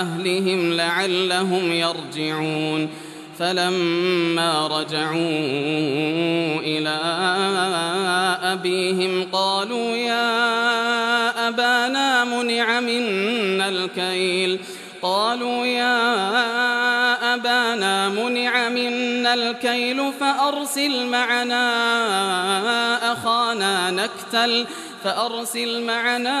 أهلهم لعلهم يرجعون. فلما رجعوا إلى أبيهم قالوا يا أبانا منع منا الكيل. قالوا يا أبانا منع منا الكيل فأرسل معنا أخانا نكتل فأرسل معنا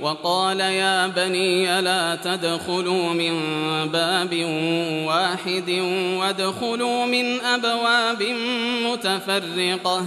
وقال يا بني لا تدخلوا من باب واحد وادخلوا من أبواب متفرقة.